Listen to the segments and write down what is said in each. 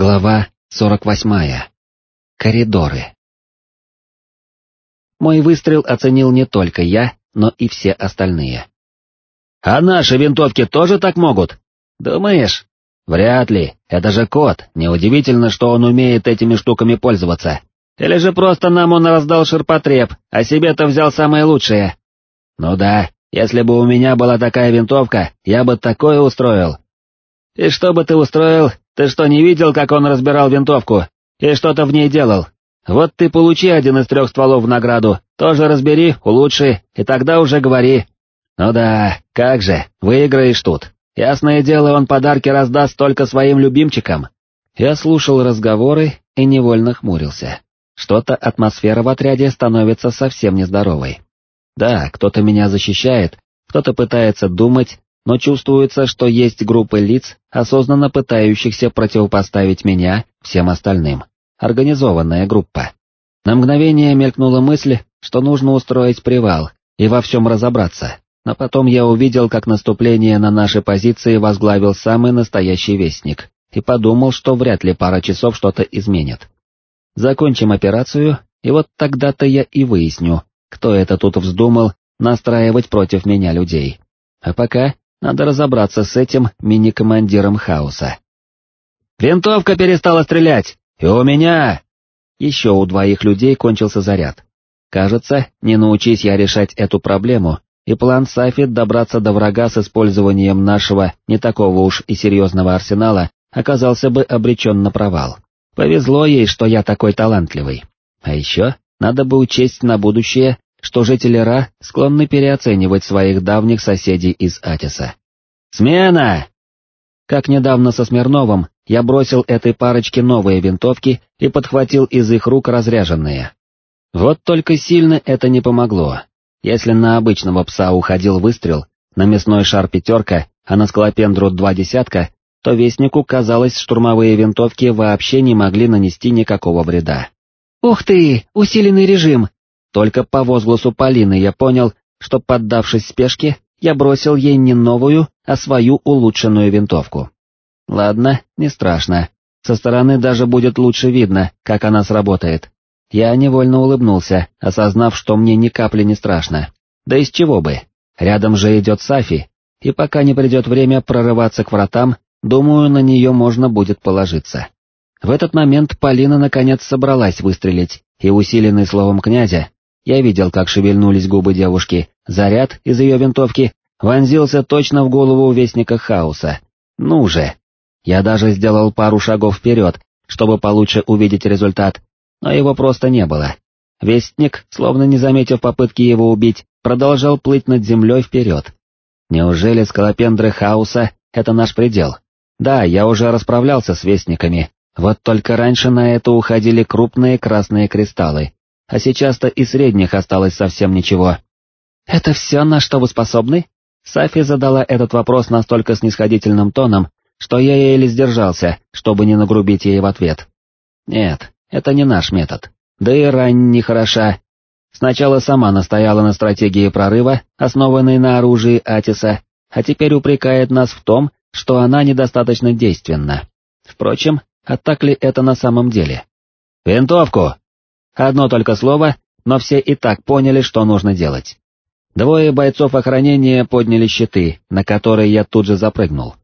Глава 48. Коридоры. Мой выстрел оценил не только я, но и все остальные. «А наши винтовки тоже так могут?» «Думаешь?» «Вряд ли, это же кот, неудивительно, что он умеет этими штуками пользоваться. Или же просто нам он раздал ширпотреб, а себе-то взял самое лучшее?» «Ну да, если бы у меня была такая винтовка, я бы такое устроил». «И что бы ты устроил, ты что, не видел, как он разбирал винтовку? И что-то в ней делал? Вот ты получи один из трех стволов в награду, тоже разбери, улучши, и тогда уже говори. Ну да, как же, выиграешь тут. Ясное дело, он подарки раздаст только своим любимчикам. Я слушал разговоры и невольно хмурился. Что-то атмосфера в отряде становится совсем нездоровой. Да, кто-то меня защищает, кто-то пытается думать, но чувствуется, что есть группы лиц, осознанно пытающихся противопоставить меня всем остальным. Организованная группа. На мгновение мелькнула мысль, что нужно устроить привал и во всем разобраться, но потом я увидел, как наступление на наши позиции возглавил самый настоящий вестник, и подумал, что вряд ли пара часов что-то изменит. Закончим операцию, и вот тогда-то я и выясню, кто это тут вздумал настраивать против меня людей. А пока надо разобраться с этим мини-командиром хаоса. «Винтовка перестала стрелять! И у меня...» Еще у двоих людей кончился заряд. Кажется, не научись я решать эту проблему, и план Сафи добраться до врага с использованием нашего не такого уж и серьезного арсенала оказался бы обречен на провал. Повезло ей, что я такой талантливый. А еще надо бы учесть на будущее, что жители Ра склонны переоценивать своих давних соседей из Атиса. «Смена!» Как недавно со Смирновым, я бросил этой парочке новые винтовки и подхватил из их рук разряженные. Вот только сильно это не помогло. Если на обычного пса уходил выстрел, на мясной шар пятерка, а на скалопендру два десятка, то вестнику казалось, штурмовые винтовки вообще не могли нанести никакого вреда. «Ух ты, усиленный режим!» Только по возгласу Полины я понял, что, поддавшись спешке, я бросил ей не новую, а свою улучшенную винтовку. Ладно, не страшно. Со стороны даже будет лучше видно, как она сработает. Я невольно улыбнулся, осознав, что мне ни капли не страшно. Да из чего бы? Рядом же идет Сафи, и пока не придет время прорываться к вратам, думаю, на нее можно будет положиться. В этот момент Полина наконец собралась выстрелить, и усиленный словом князя, я видел, как шевельнулись губы девушки, заряд из ее винтовки вонзился точно в голову Вестника Хаоса. Ну же! Я даже сделал пару шагов вперед, чтобы получше увидеть результат, но его просто не было. Вестник, словно не заметив попытки его убить, продолжал плыть над землей вперед. Неужели скалопендры хаоса — это наш предел? Да, я уже расправлялся с вестниками, вот только раньше на это уходили крупные красные кристаллы, а сейчас-то и средних осталось совсем ничего. «Это все, на что вы способны?» Сафи задала этот вопрос настолько снисходительным тоном, что я еле сдержался, чтобы не нагрубить ей в ответ. «Нет, это не наш метод. Да и рань не хороша. Сначала сама настояла на стратегии прорыва, основанной на оружии Атиса, а теперь упрекает нас в том, что она недостаточно действенна. Впрочем, а так ли это на самом деле? «Винтовку!» Одно только слово, но все и так поняли, что нужно делать. Двое бойцов охранения подняли щиты, на которые я тут же запрыгнул.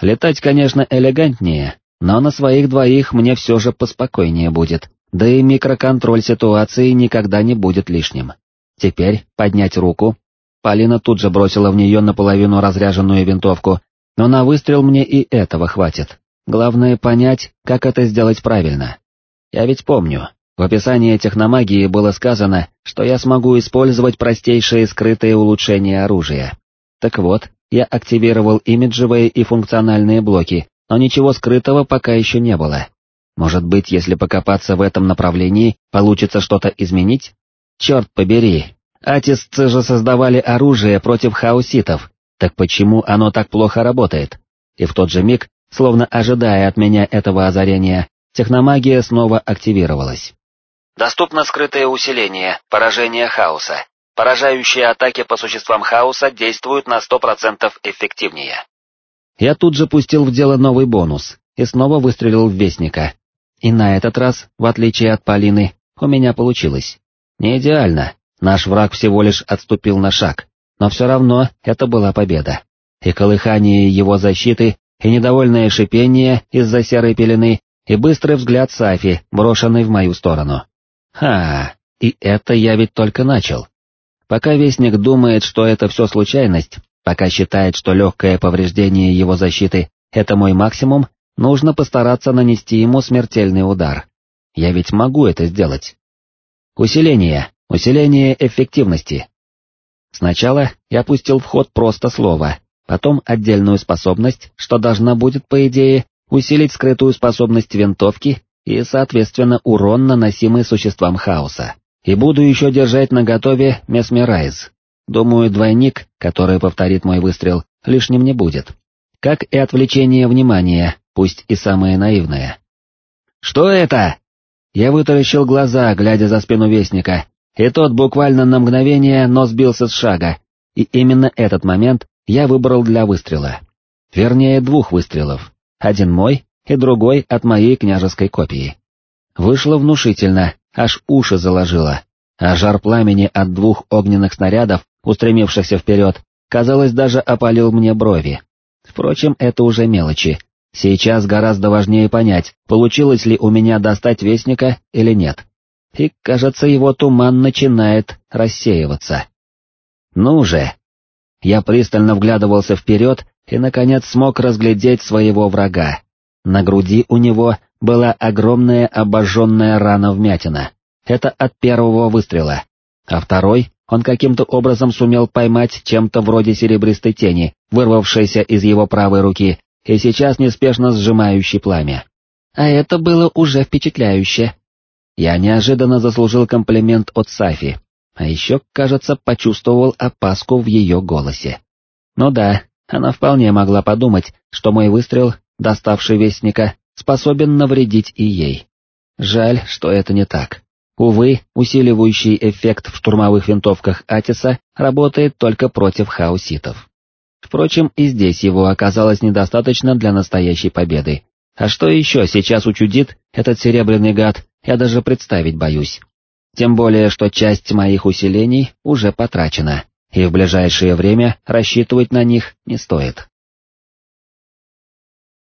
Летать, конечно, элегантнее, но на своих двоих мне все же поспокойнее будет, да и микроконтроль ситуации никогда не будет лишним. Теперь поднять руку. Полина тут же бросила в нее наполовину разряженную винтовку, но на выстрел мне и этого хватит. Главное понять, как это сделать правильно. Я ведь помню, в описании техномагии было сказано, что я смогу использовать простейшие скрытые улучшения оружия. Так вот, я активировал имиджевые и функциональные блоки, но ничего скрытого пока еще не было. Может быть, если покопаться в этом направлении, получится что-то изменить? Черт побери, атисцы же создавали оружие против хауситов, так почему оно так плохо работает? И в тот же миг, словно ожидая от меня этого озарения, техномагия снова активировалась. Доступно скрытое усиление, поражение хаоса. Поражающие атаки по существам хаоса действуют на 100% эффективнее. Я тут же пустил в дело новый бонус, и снова выстрелил в Вестника. И на этот раз, в отличие от Полины, у меня получилось. Не идеально, наш враг всего лишь отступил на шаг, но все равно это была победа. И колыхание его защиты, и недовольное шипение из-за серой пелены, и быстрый взгляд Сафи, брошенный в мою сторону. Ха, и это я ведь только начал. Пока Вестник думает, что это все случайность, пока считает, что легкое повреждение его защиты — это мой максимум, нужно постараться нанести ему смертельный удар. Я ведь могу это сделать. Усиление, усиление эффективности. Сначала я пустил в ход просто слово, потом отдельную способность, что должна будет, по идее, усилить скрытую способность винтовки и, соответственно, урон, наносимый существам хаоса. И буду еще держать наготове Месмерайз. Думаю, двойник, который повторит мой выстрел, лишним не будет. Как и отвлечение внимания, пусть и самое наивное. «Что это?» Я вытаращил глаза, глядя за спину Вестника, и тот буквально на мгновение, но сбился с шага, и именно этот момент я выбрал для выстрела. Вернее, двух выстрелов, один мой и другой от моей княжеской копии. Вышло внушительно, аж уши заложило, а жар пламени от двух огненных снарядов, устремившихся вперед, казалось, даже опалил мне брови. Впрочем, это уже мелочи, Сейчас гораздо важнее понять, получилось ли у меня достать вестника или нет. И, кажется, его туман начинает рассеиваться. Ну же! Я пристально вглядывался вперед и, наконец, смог разглядеть своего врага. На груди у него была огромная обожженная рана-вмятина. Это от первого выстрела. А второй он каким-то образом сумел поймать чем-то вроде серебристой тени, вырвавшейся из его правой руки и сейчас неспешно сжимающий пламя. А это было уже впечатляюще. Я неожиданно заслужил комплимент от Сафи, а еще, кажется, почувствовал опаску в ее голосе. Ну да, она вполне могла подумать, что мой выстрел, доставший Вестника, способен навредить и ей. Жаль, что это не так. Увы, усиливающий эффект в штурмовых винтовках Атиса работает только против хауситов. Впрочем, и здесь его оказалось недостаточно для настоящей победы. А что еще сейчас учудит этот серебряный гад, я даже представить боюсь. Тем более, что часть моих усилений уже потрачена, и в ближайшее время рассчитывать на них не стоит.